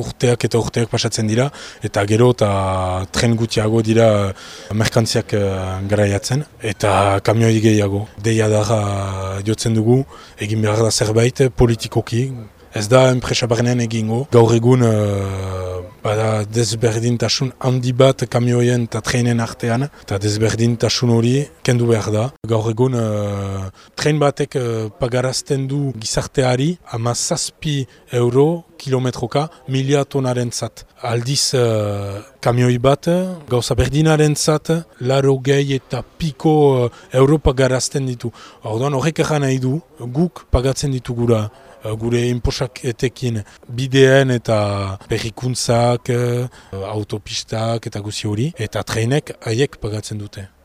urteak eta urteak pasatzen dira, eta gero eta tren gutiago dira merkantziak garaiatzen, eta kamioi gehiago. Deia dara jotzen dugu, egin behar da zerbait politikoki, Ez da enpresa barnean egingo. Gaur egun uh, bada desberdintasun handi bat kamioien eta trenen artean. Eta desberdintasun hori kendu behar da. Gaur egun uh, tren batek uh, pagarazten du gizarteari ama zazpi euro kilometroka milia tonaren zat. Aldiz uh, kamioi bat, gauza berdinaren zat, laro gehi eta piko uh, euro pagarazten ditu. Orduan horrek egan nahi du, guk pagatzen ditugura gure inposaketekin bideen eta berrikuntzak, autopistak eta guzi hori, eta trenek haiek pagatzen dute.